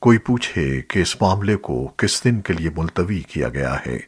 کوئی پوچھے کہ اس معاملے کو کس دن کے لیے ملتوی کیا گیا ہے؟